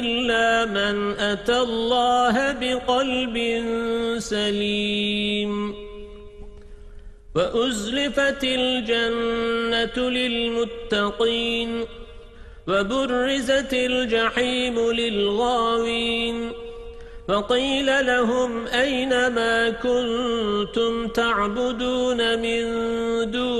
إلا من أتى الله بقلب سليم. وأزلفت الجنة للمتقين وبرزت الجحيم للغاوين. فقيل لهم أين ما كنتم تعبدون من دون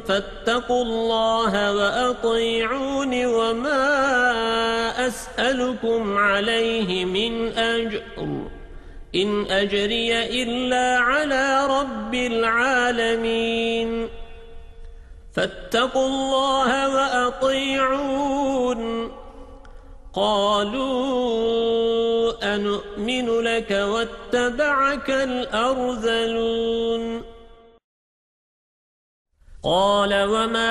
فاتقوا الله وأطيعون وما أسألكم عليه من أجر. إن أجري إلا على رب العالمين. فاتقوا الله وأطيعون. قالوا أنؤمن لك واتبعك الأرذلون. قال وما